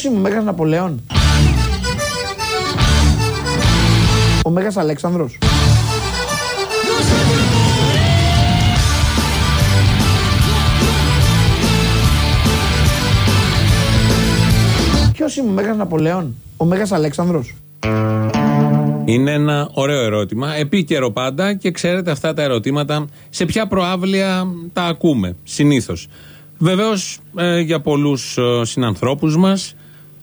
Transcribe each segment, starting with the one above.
Ποιος είμαι ο Μέγας Ναπολέων. Ο Μέγας Αλέξανδρος. Ποιος είμαι ο Μέγας Ναπολέων. Ο Μέγας Αλέξανδρος. Είναι ένα ωραίο ερώτημα, επίκαιρο πάντα και ξέρετε αυτά τα ερωτήματα σε ποια προάβλια τα ακούμε συνήθως. Βεβαίως ε, για πολλούς ε, συνανθρώπους μας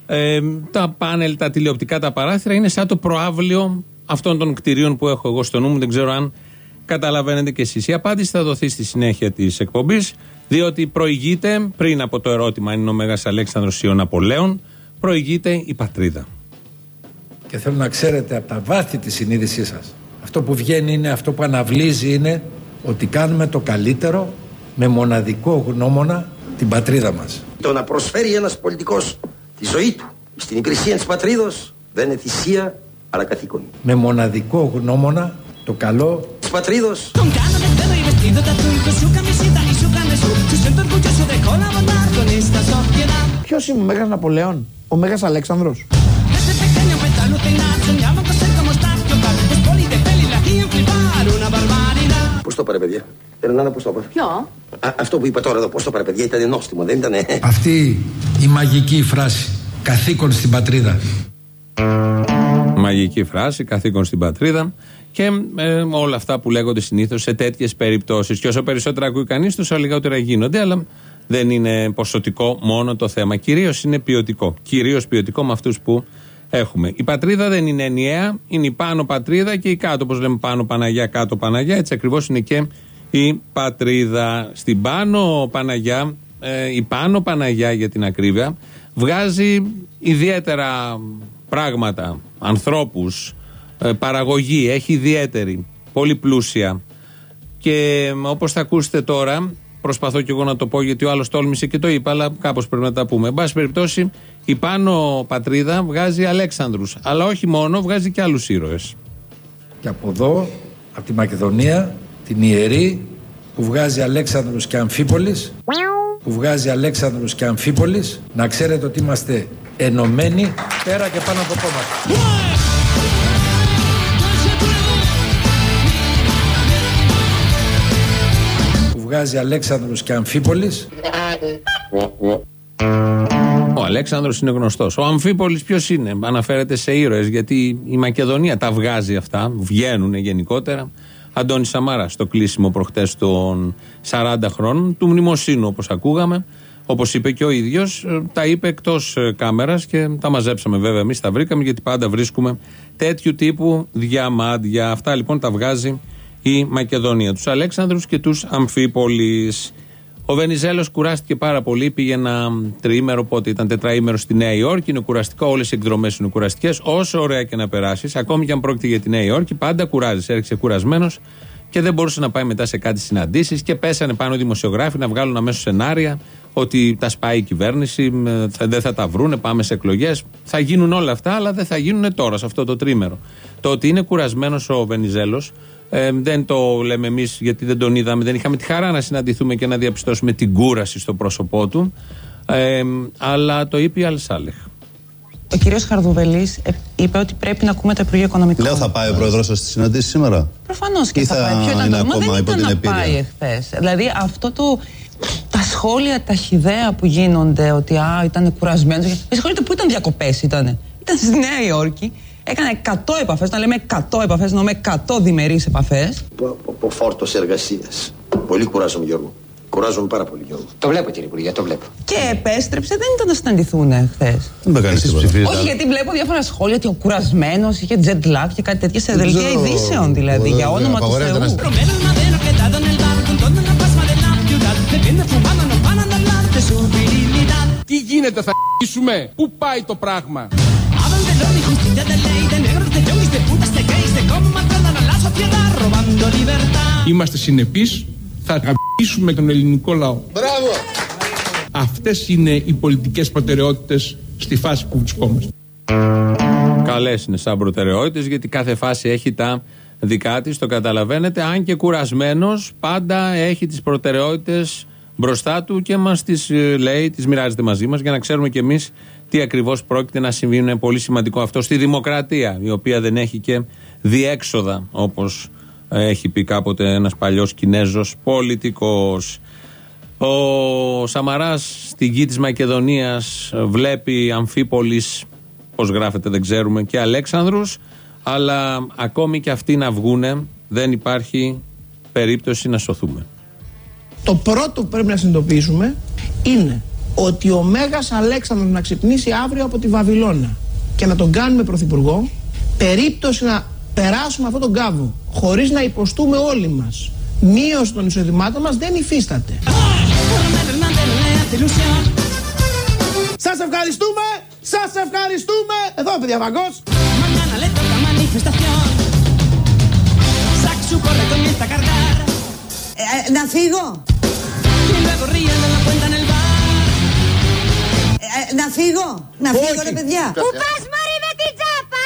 ε, τα πάνελ, τα τηλεοπτικά, τα παράθυρα είναι σαν το προάβλιο αυτών των κτηρίων που έχω εγώ στο νου μου. Δεν ξέρω αν καταλαβαίνετε κι εσείς. Η απάντηση θα δοθεί στη συνέχεια της εκπομπής, διότι προηγείται πριν από το ερώτημα αν είναι ο Μέγας Αλέξανδρος ή ο Ναπολέον, προηγείται η πατρίδα. Και θέλω να ξέρετε από τα βάθη της συνείδησής σας. Αυτό που βγαίνει είναι, αυτό που αναβλύζει είναι ότι κάνουμε το καλύτερο με μοναδικό γνώμονα την πατρίδα μας. Το να προσφέρει ένας πολιτικός τη ζωή του στην υπηρεσία της πατρίδος δεν είναι θυσία αλλά καθήκον. Με μοναδικό γνώμονα το καλό της πατρίδος. Κάνω με τέλο η βεστίδωτα σου καμισίτα ή σου κόλα Ποιος ήμουν ο Μέγας Ναπολέον, ο Μέγας Αλέξανδρος. Πώς το πάρε παιδιά; Ερνάνα πώς το πάρε. Ποιο; Α, αυτό που είπα τώρα εδώ πώς το πάρε παιδιά ήταν νόστιμο δεν ήταν. Αυτή η μαγική φράση καθήκον στην πατρίδα Μαγική φράση, καθήκον στην πατρίδα και ε, όλα αυτά που λέγονται συνήθως σε τέτοιες περιπτώσεις. Και όσο περισσότερα ακούει κανείς, τόσο λιγότερα γίνονται, αλλά δεν είναι ποσοτικό μόνο το θέμα. Κυρίως είναι ποιοτικό. Κυρίως ποιοτικό με αυτούς που έχουμε. Η πατρίδα δεν είναι ενιαία, είναι η πάνω πατρίδα και η κάτω. Όπως λέμε πάνω Παναγιά, κάτω Παναγιά, έτσι ακριβώς είναι και η πατρίδα. Στην πάνω Παναγιά, ε, η πάνω Παναγιά για την ακρίβεια, βγάζει ιδιαίτερα πράγματα, ανθρώπους, ε, παραγωγή, έχει ιδιαίτερη, πολύ πλούσια. Και όπως θα ακούσετε τώρα, προσπαθώ και εγώ να το πω γιατί ο άλλος τόλμησε και το είπα, αλλά κάπως πρέπει να τα πούμε. Εν πάση περιπτώσει, η πάνω πατρίδα βγάζει Αλέξανδρους Αλλά όχι μόνο, βγάζει και άλλους ήρωες. και από εδώ από τη Μακεδονία την Ιερή που βγάζει Αλέξανδρους και Αμφίπολης που βγάζει Αλέξανδρους και Αμφίπολης να ξέρετε ότι είμαστε ενωμένοι πέρα και πάνω από κόμματα. που βγάζει Αλέξανδρους και Αμφίπολης Ο Αλέξανδρος είναι γνωστός. Ο Αμφίπολης ποιος είναι, αναφέρεται σε ήρωες, γιατί η Μακεδονία τα βγάζει αυτά, βγαίνουν γενικότερα. Αντώνη Σαμάρα στο κλείσιμο προχτές των 40 χρόνων του μνημοσύνου, όπως ακούγαμε. Όπως είπε και ο ίδιος, τα είπε εκτός κάμερας και τα μαζέψαμε βέβαια. Εμείς τα βρήκαμε γιατί πάντα βρίσκουμε τέτοιου τύπου διαμάντια. Αυτά λοιπόν τα βγάζει η Μακεδονία. Τους Αλέξανδρους και τους Αμφίπολης. Ο Βενιζέλος κουράστηκε πάρα πολύ. Πήγε ένα τριήμερο, πότε ήταν τετραήμερο στη Νέα Υόρκη. Είναι κουραστικό, όλες οι εκδρομές είναι κουραστικές. Όσο ωραία και να περάσεις, ακόμη και αν πρόκειται για τη Νέα Υόρκη, πάντα κουράζεις. Έρχεσαι κουρασμένος και δεν μπορούσε να πάει μετά σε κάτι συναντήσεις και πέσανε πάνω οι δημοσιογράφοι να βγάλουν αμέσως σενάρια ότι τα σπάει η κυβέρνηση, μ, θα- δεν θα τα βρούνε, πάμε σε εκλογές. Θα γίνουν όλα αυτά, αλλά δεν θα γίνουν τώρα, σε αυτό το τρίμερο. Το ότι είναι κουρασμένος ο Βενιζέλος, ε, δεν το λέμε εμείς γιατί δεν τον είδαμε, δεν είχαμε τη χαρά να συναντηθούμε και να διαπιστώσουμε την κούραση στο πρόσωπό του. Ε, αλλά το είπε η Αλσάλεχ. Ο κύριος Χαρδουβελής ε, είπε ότι πρέπει να ακούμε το Υπουργείο Οικονομικών. Λέω θα πάει ο πρόεδρος σας στη συναντήση σήμερα; Προφανώς και Ή θα, θα πάει. Ποιο ήταν είναι το Μα ακόμα δεν υπό ήταν την να επίρρεια; πάει εχθές. Δηλαδή αυτό το... Τα σχόλια, τα χιδέα που γίνονται ότι α, ήταν κουρασμένος. Με συγχωρείτε, πού ήταν διακοπές ήτανε; Ήταν στη Νέα Υόρκη. Έκανε 100 επαφές. Όταν λέμε 100 επαφές, εννοούμε 100 διμερείς επαφές. Από, από φόρτος εργασίας. Πολύ κουράζομαι Γιώργο. Κουράζομαι πάρα πολύ Γιώργο. Το βλέπω κύριε Υπουργέ, το βλέπω. Και επέστρεψε, δεν ήταν να συναντηθούν χθες. Δεν με κάνεις τίποτα. Όχι, γιατί βλέπω διάφορα σχόλια ότι ο κουρασμένος είχε jet lag και κάτι τέτοια σε Δεν δελτία ξέρω. ειδήσεων δηλαδή. Δεν Για όνομα του απαγορεύεται να Θεού. Romero el madero quedado en el bar, con todo en la plasma de la ciudad. De viene fumando, no paran de hablar de su virilidad. Τι γίνεται, θα χ***σουμε; Πού πάει το πράγμα; Είμαστε συνεπείς, θα γαμπήσουμε τον ελληνικό λαό. Μπράβο! Αυτές είναι οι πολιτικές προτεραιότητες στη φάση που βρισκόμαστε. Καλές είναι σαν προτεραιότητες γιατί κάθε φάση έχει τα δικά της, το καταλαβαίνετε. Αν και κουρασμένος, πάντα έχει τις προτεραιότητες μπροστά του και μας τις λέει, τις μοιράζεται μαζί μας για να ξέρουμε κι εμείς τι ακριβώς πρόκειται να συμβεί. Είναι πολύ σημαντικό αυτό στη δημοκρατία, η οποία δεν έχει και διέξοδα, όπως έχει πει κάποτε ένας παλιός Κινέζος πολιτικός. Ο Σαμαράς στην γη της Μακεδονίας βλέπει Αμφίπολης, πώς γράφεται δεν ξέρουμε, και Αλέξανδρους, αλλά ακόμη και αυτοί να βγούνε, δεν υπάρχει περίπτωση να σωθούμε. Το πρώτο που πρέπει να συνειδητοποιήσουμε είναι ότι ο Μέγας Αλέξανδρος να ξυπνήσει αύριο από τη Βαβυλώνα και να τον κάνουμε πρωθυπουργό, περίπτωση να περάσουμε αυτόν τον κάβο χωρίς να υποστούμε όλοι μας μείωση των εισοδημάτων μας δεν υφίσταται. Σας ευχαριστούμε! Σας ευχαριστούμε! Εδώ παιδιά Βαγκός! Ε, να φύγω! Ε, να φύγω! Να φύγω ρε παιδιά! Πού πας μωρή με την τσάπα!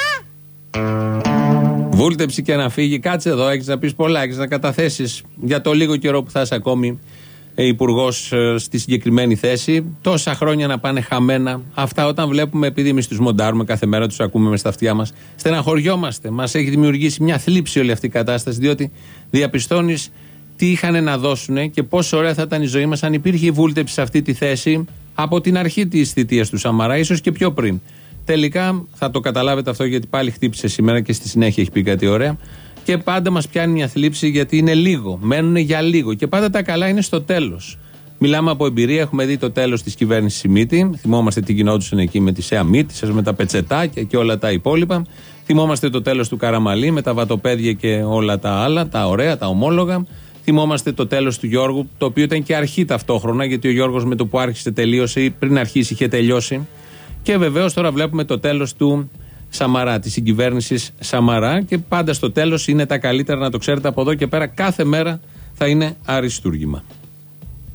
Βούλτεψη και να φύγει, κάτσε εδώ, έχεις να πεις πολλά, έχεις να καταθέσεις για το λίγο καιρό που θα είσαι ακόμη ε, υπουργός ε, στη συγκεκριμένη θέση. Τόσα χρόνια να πάνε χαμένα. Αυτά όταν βλέπουμε, επειδή εμείς τους μοντάρουμε κάθε μέρα, τους ακούμε με στα αυτιά μας, στεναχωριόμαστε. Μας έχει δημιουργήσει μια θλίψη όλη αυτή η κατάσταση, διότι διαπιστώνεις τι είχαν να δώσουν και πόσο ωραία θα ήταν η ζωή μας αν υπήρχε η βούλτεψη σε αυτή τη θέση από την αρχή της θητείας του Σαμαρά, ίσως και πιο πριν. Τελικά θα το καταλάβετε αυτό γιατί πάλι χτύπησε σήμερα και στη συνέχεια έχει πει κάτι ωραία. Και πάντα μας πιάνει μια θλίψη γιατί είναι λίγο. Μένουν για λίγο. Και πάντα τα καλά είναι στο τέλος. Μιλάμε από εμπειρία, έχουμε δει το τέλος της κυβέρνησης Σιμίτη. Θυμόμαστε τι γινόντουσαν εκεί με τη ΣΕΑ Μίτη, με τα πετσετάκια και όλα τα υπόλοιπα. Θυμόμαστε το τέλος του Καραμαλή με τα βατοπέδια και όλα τα άλλα, τα ωραία, τα ομόλογα. Θυμόμαστε το τέλος του Γιώργου, το οποίο ήταν και αρχή ταυτόχρονα, γιατί ο Γιώργος με το που άρχισε τελείωσε ή πριν αρχίσει είχε τελειώσει. Και βεβαίως τώρα βλέπουμε το τέλος του Σαμαρά, της συγκυβέρνησης Σαμαρά. Και πάντα στο τέλος είναι τα καλύτερα, να το ξέρετε από εδώ και πέρα. Κάθε μέρα θα είναι αριστούργημα.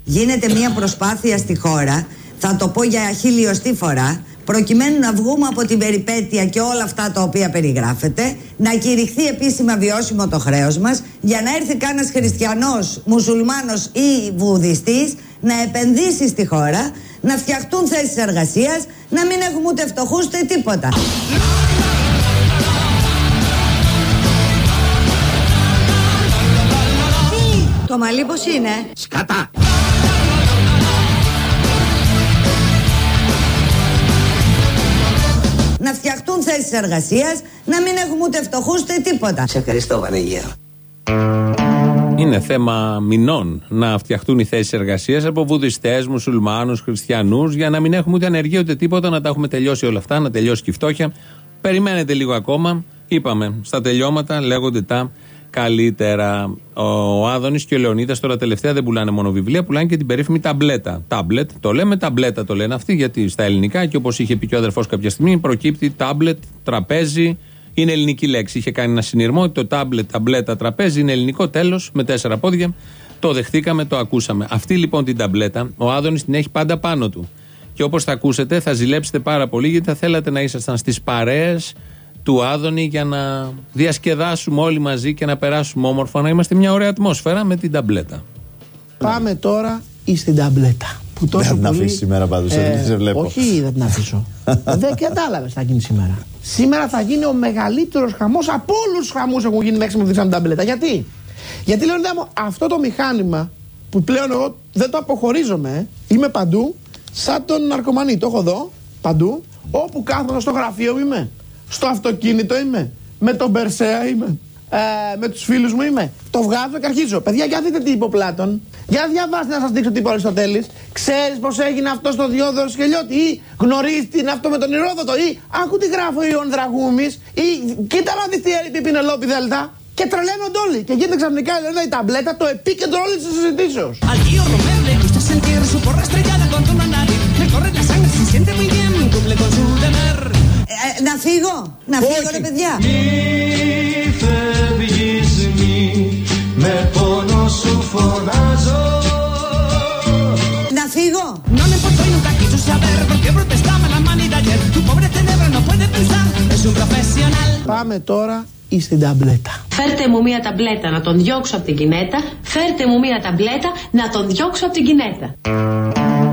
Γίνεται μια προσπάθεια στη χώρα, θα το πω για χιλιοστή φορά, προκειμένου να βγούμε από την περιπέτεια και όλα αυτά τα οποία περιγράφεται, να κηρυχθεί επίσημα βιώσιμο το χρέος μας, για να έρθει κανένας χριστιανός, μουσουλμάνος ή βουδιστής, να επενδύσει στη χώρα, να φτιαχτούν θέσεις εργασίας, να μην έχουμε ούτε φτωχούς ούτε τίποτα. Το μαλλί πώς είναι; Σκατά! Να φτιαχτούν θέσεις εργασίας, να μην έχουμε ούτε φτωχούς ούτε τίποτα. Σε ευχαριστώ Βανίγια. Είναι θέμα μηνών να φτιαχτούν οι θέσεις εργασίας από βουδιστές, μουσουλμάνους, χριστιανούς, για να μην έχουμε ούτε ανεργία ούτε τίποτα, να τα έχουμε τελειώσει όλα αυτά, να τελειώσει και η φτώχεια. Περιμένετε λίγο ακόμα. Είπαμε, στα τελειώματα λέγονται τα καλύτερα. Ο Άδωνης και ο Λεωνίδας τώρα τελευταία δεν πουλάνε μόνο βιβλία, πουλάνε και την περίφημη ταμπλέτα. Τάμπλετ, το λέμε ταμπλέτα το λένε αυτοί, γιατί στα ελληνικά και όπως είχε πει και ο αδερφός κάποια στιγμή, προκύπτει τάμπλετ, τραπέζι, είναι ελληνική λέξη. Είχε κάνει ένα συνειρμό ότι το τάμπλετ, ταμπλέτα, τραπέζι είναι ελληνικό τέλος με τέσσερα πόδια. Το δεχτήκαμε, το ακούσαμε. Αυτή λοιπόν την ταμπλέτα, ο Άδωνης την έχει πάντα πάνω του. Και όπως θα ακούσετε, θα ζηλέψετε πάρα πολύ γιατί θα θέλατε να ήσασταν στις παρέες του Άδωνη για να διασκεδάσουμε όλοι μαζί και να περάσουμε όμορφα, να είμαστε μια ωραία ατμόσφαιρα με την ταμπλέτα. Πάμε τώρα στην ταμπλέτα. Που τόσο Δεν θα την πολύ, αφήσεις σήμερα πάντως, δεν σε βλέπω. Όχι, δεν την αφήσω. δεν κατάλαβες τι θα γίνει σήμερα. Σήμερα θα γίνει ο μεγαλύτερος χαμός από όλους τους χαμούς που έχουν γίνει μέχρι με την ταμπλέτα. Γιατί; Γιατί λέω μου, αυτό το μηχάνημα που πλέον εγώ δεν το αποχωρίζομαι, ε, είμαι παντού, σαν τον ναρκωμανί. Το έχω εδώ, παντού, όπου κάθομαι στο γραφείο μου είμαι. Στο αυτοκίνητο είμαι. Με τον Περσέα είμαι. Ε, με τους φίλους μου είμαι. Το βγάζω και αρχίζω. Παιδιά, για δείτε τι είπε ο Πλάτων. Για διαβάστε να σας δείξω τι είπε ο Αριστοτέλης. Ξέρεις πώς έγινε αυτό στο διόδωρος Σκελιώτη. Ή γνωρίζεις τι είναι αυτό με τον Ηρόδοτο. Ή άκου τι γράφει ο Ιωάνn Δραγούμης. Ή κοίτα να δεις τι είπε η Πινελόπη Δέλτα. Και τρελαίνονται όλοι. Και γίνεται ξαφνικά δηλαδή, η ταμπλέτα το επίκεντρο όλης της συζητήσεως. Να φύγω, να φύγω ρε παιδιά. Να φύγω. No me importó y nunca quiso saber por qué protestaba la humanidad ayer. Tu pobre cerebro no puede pensar, es un profesional. Πάμε τώρα στην ταμπλέτα. Φέρτε μου μία ταμπλέτα να τον διώξω από την κινέτα. Φέρτε μου μία ταμπλέτα να τον διώξω από την κινέτα.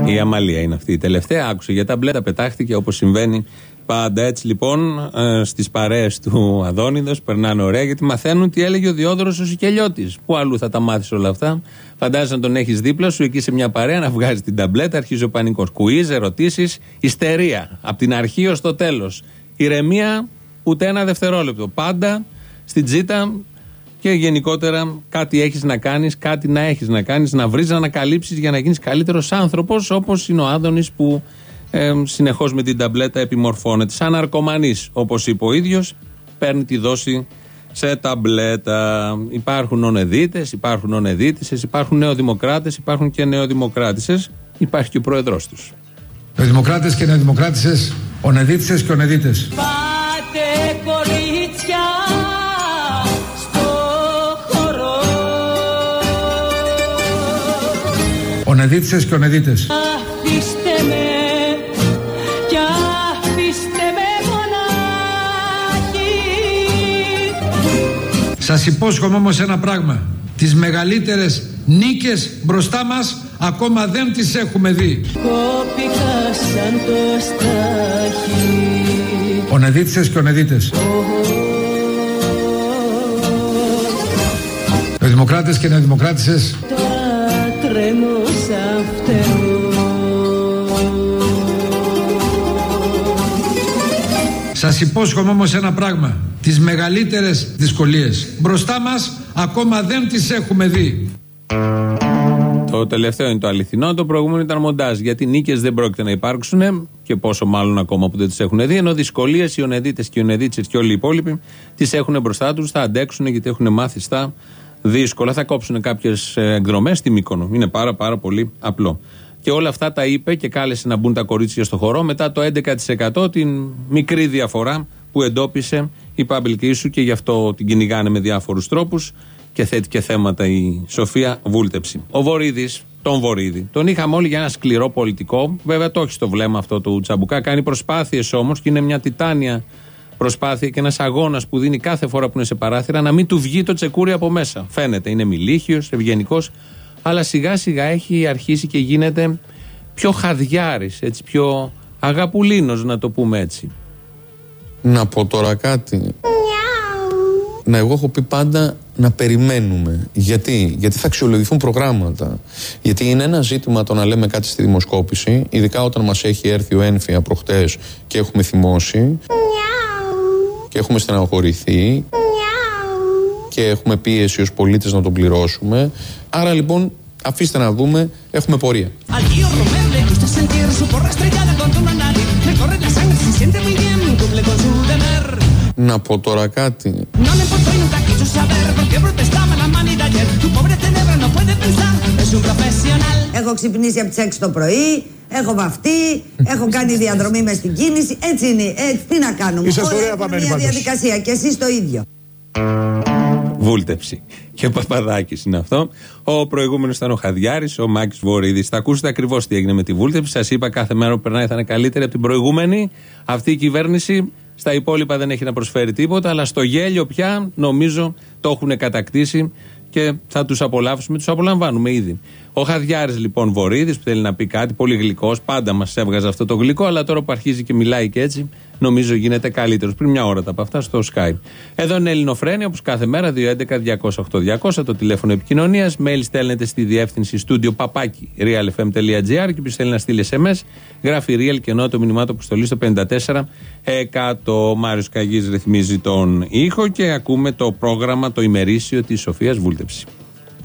Η Αμαλία είναι αυτή η τελευταία. Άκουσε για τα μπλέτα, πετάχτηκε όπως συμβαίνει πάντα. Έτσι λοιπόν στις παρέες του Αδόνιδος περνάνε ωραία γιατί μαθαίνουν τι έλεγε ο Διόδωρος ο Σικελιώτης. Πού αλλού θα τα μάθεις όλα αυτά; Φαντάζεσαι να τον έχεις δίπλα σου εκεί σε μια παρέα να βγάζει την ταμπλέτα, αρχίζει ο πανικός. Κουίζ, ερωτήσεις, ιστερία. Από την αρχή ως το τέλος. Ηρεμία ούτε ένα δευτερόλεπτο. Πάντα στην τζίτα και γενικότερα κάτι έχεις να κάνεις, κάτι να έχεις να κάνεις, να βρεις, να ανακαλύψεις για να γίνεις καλύτερος άνθρωπος όπως είναι ο Άδωνης που ε, συνεχώς με την ταμπλέτα επιμορφώνεται. Σαν ναρκωμανής, όπως είπε ο ίδιος, παίρνει τη δόση σε ταμπλέτα. Υπάρχουν ονεδίτες, υπάρχουν ονεδίτησε, υπάρχουν νεοδημοκράτες, υπάρχουν και νεοδημοκράτησες. Υπάρχει και ο πρόεδρός τους. Νεοδημοκράτες και νεοδημοκράτησες, ονεδίτησε και ονεδίτες. Πάτε κορίτσια στο χώρο Ονεδίτησε και ονεδίτες. Σας υπόσχομαι όμως ένα πράγμα. Τις μεγαλύτερες νίκες μπροστά μας ακόμα δεν τις έχουμε δει. Κόπηκα σαν το στάχι Ονεδίτησες και ονεδίτες. Νεοδημοκράτες και νεοδημοκράτησες Τα τρέμω σαν φτερό Σας υπόσχομαι όμως ένα πράγμα. Τις μεγαλύτερες δυσκολίες μπροστά μας ακόμα δεν τις έχουμε δει. Το τελευταίο είναι το αληθινό, το προηγούμενο ήταν μοντάζ. Γιατί νίκες δεν πρόκειται να υπάρξουν και πόσο μάλλον ακόμα που δεν τις έχουν δει. Ενώ δυσκολίες οι ονεδίτε και οι ονεδίτσε και όλοι οι υπόλοιποι τις έχουν μπροστά τους, θα αντέξουν γιατί έχουν μάθει στα δύσκολα. Θα κόψουν κάποιες εκδρομές στη Μύκονο. Είναι πάρα πάρα πολύ απλό. Και όλα αυτά τα είπε και κάλεσε να μπουν τα κορίτσια στο χορό μετά το 11% την μικρή διαφορά που εντόπισε η Public Issue και γι' αυτό την κυνηγάνε με διάφορους τρόπους και θέτει και θέματα η Σοφία Βούλτεψη. Ο Βορύδης, τον Βορύδη, τον είχαμε όλοι για ένα σκληρό πολιτικό. Βέβαια το έχει στο βλέμμα αυτό του Τσαμπουκά. Κάνει προσπάθειες όμως και είναι μια τιτάνια προσπάθεια και ένας αγώνας που δίνει κάθε φορά που είναι σε παράθυρα να μην του βγει το τσεκούρι από μέσα. Φαίνεται, είναι μιλίχιο, ευγενικός, αλλά σιγά σιγά έχει αρχίσει και γίνεται πιο χαδιάρης, έτσι πιο αγαπουλίνος, να το πούμε έτσι. Να πω τώρα κάτι. Να, εγώ έχω πει πάντα να περιμένουμε. Γιατί, Γιατί θα αξιολογηθούν προγράμματα. Γιατί είναι ένα ζήτημα το να λέμε κάτι στη δημοσκόπηση, ειδικά όταν μας έχει έρθει ο ένφια προχτές και έχουμε θυμώσει και έχουμε στεναχωρηθεί και έχουμε πίεση ως πολίτες να τον πληρώσουμε. Άρα λοιπόν αφήστε να δούμε, έχουμε πορεία. Να πω τώρα κάτι. No le importó y nunca quiso saber por qué protestaba la mani de ayer. Tu pobre cerebro no puede pensar, es un profesional. Έχω ξυπνήσει από τις 6 το πρωί, έχω βαφτεί, έχω κάνει διαδρομή μες στην κίνηση. Έτσι είναι, έτσι τι να κάνουμε. Είσαστε Όλα ωραία έχουν βαμμένοι μια πάντως. διαδικασία και εσείς το ίδιο. Βούλτεψη. Και ο Παπαδάκης είναι αυτό. Ο προηγούμενος ήταν ο Χαδιάρης, ο Μάκης Βορύδης. Θα ακούσετε ακριβώς τι έγινε με τη βούλτεψη. Σας είπα κάθε μέρα που περνάει θα είναι καλύτερη από την προηγούμενη. Αυτή η κυβέρνηση στα υπόλοιπα δεν έχει να προσφέρει τίποτα, αλλά στο γέλιο πια νομίζω το έχουν κατακτήσει και θα τους απολαύσουμε. Τους απολαμβάνουμε ήδη. Ο Χαδιάρης λοιπόν Βορύδης που θέλει να πει κάτι, πολύ γλυκός, πάντα μας έβγαζε αυτό το γλυκό, αλλά τώρα που αρχίζει και μιλάει και έτσι, νομίζω γίνεται καλύτερος. Πριν μια ώρα τα από αυτά στο Skype. Εδώ είναι Ελληνοφρένια, όπως κάθε μέρα, 211-200-8200, το τηλέφωνο επικοινωνίας. Mail στέλνετε στη διεύθυνση στούντιο παπάκι realfm.gr και ποιος θέλει να στείλει SMS, γράφει real και ενώ το μηνυμά του αποστολή στο 54 εκατό. Μάριος Καγής ρυθμίζει τον ήχο και ακούμε το πρόγραμμα, το ημερήσιο της Σοφίας Βούλτεψης.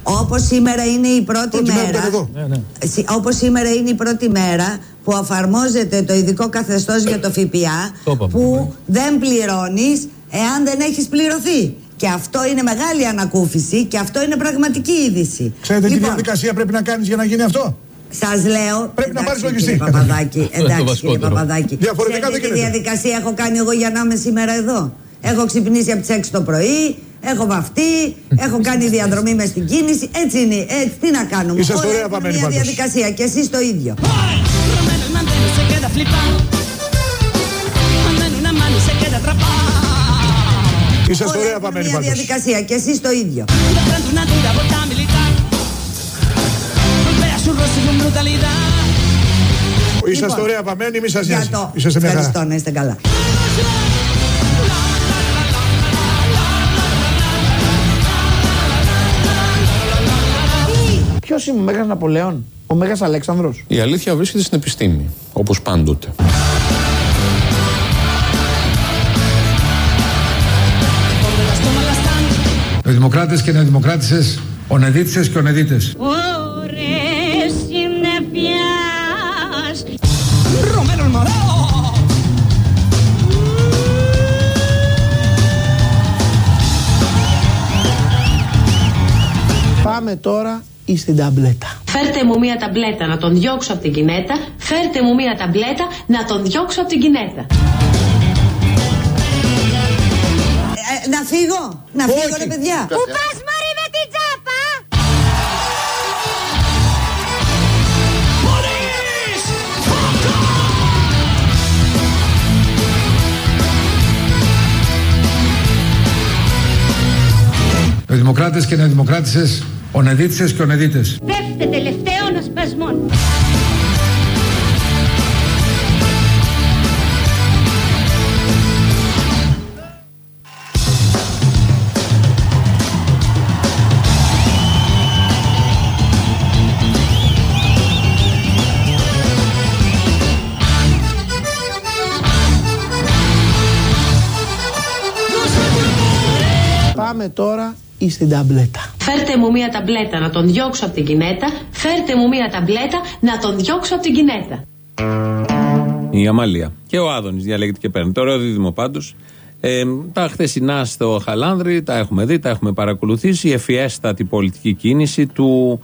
Όπως σήμερα είναι η πρώτη, Πρώτη μέρα μέρα, ήταν εδώ. Ναι, ναι. Συ- όπως σήμερα είναι η πρώτη μέρα που εφαρμόζεται το ειδικό καθεστώς για το ΦΠΑ Το είπαμε, που δεν πληρώνεις εάν δεν έχεις πληρωθεί. Και αυτό είναι μεγάλη ανακούφιση και αυτό είναι πραγματική είδηση. Ξέρετε τι λοιπόν, διαδικασία πρέπει να κάνεις για να γίνει αυτό; σας λέω. Πρέπει να εντάξει, πάρεις κύριε λογιστή. Παπαδάκη, το εντάξει κύριε βασικότερο. Παπαδάκη. Διαφορετικά Ξέρετε δεν τι γίνεται. διαδικασία έχω κάνει εγώ για να είμαι σήμερα εδώ; Έχω ξυπνήσει από τις 6 το πρωί, έχω βαφτεί, έχω κάνει διαδρομή μες στην κίνηση. Έτσι είναι, έτσι τι να κάνουμε. Είσαστε Όλα ωραία έχουν βαμμένοι μια πάντως. διαδικασία και εσείς το ίδιο. Romero el mandero se queda flipado. Anda en una mano y se queda atrapado. Είσαστε Όλα ωραία έχουν βαμμένοι μια πάντως. διαδικασία και εσείς το ίδιο. De pronto una dura vuelta militar. Golpea su rostro con brutalidad. Είσαστε ωραία βαμμένοι, μη σας Για νοιάζει. το. Είσαστε μια χαρά. Ευχαριστώ, να είστε καλά. Είμαι ο Μέγας Ναπολέον, ο Μέγας Αλέξανδρος. Η αλήθεια βρίσκεται στην επιστήμη, όπως πάντοτε. Δημοκράτες και νεοδημοκράτησες, ονεδίτησες και ονεδίτες. Ωρες συννεφιάς Romero el Morao. Πάμε τώρα στην ταμπλέτα. Φέρτε μου μία ταμπλέτα να τον διώξω από την κινέτα. Φέρτε μου μία ταμπλέτα να τον διώξω από την κινέτα. Ε, να φύγω, να φύγω ρε παιδιά. Πού πας Δημοκράτες και νεοδημοκράτησες, ονεδίτησες και ονεδίτες. Πέφτε τελευταίων ασπασμών Πάμε τώρα στην ταμπλέτα. Φέρτε μου μία ταμπλέτα να τον διώξω από την κινέτα. Φέρτε μου μία ταμπλέτα να τον διώξω από την κινέτα. Η Αμαλία. Και ο Άδωνης διαλέγεται και παίρνει. Το ωραίο δίδυμο πάντως. Ε, τα χθεσινά στο Χαλάνδρη τα έχουμε δει, τα έχουμε παρακολουθήσει. Η ευφιέστατη πολιτική κίνηση του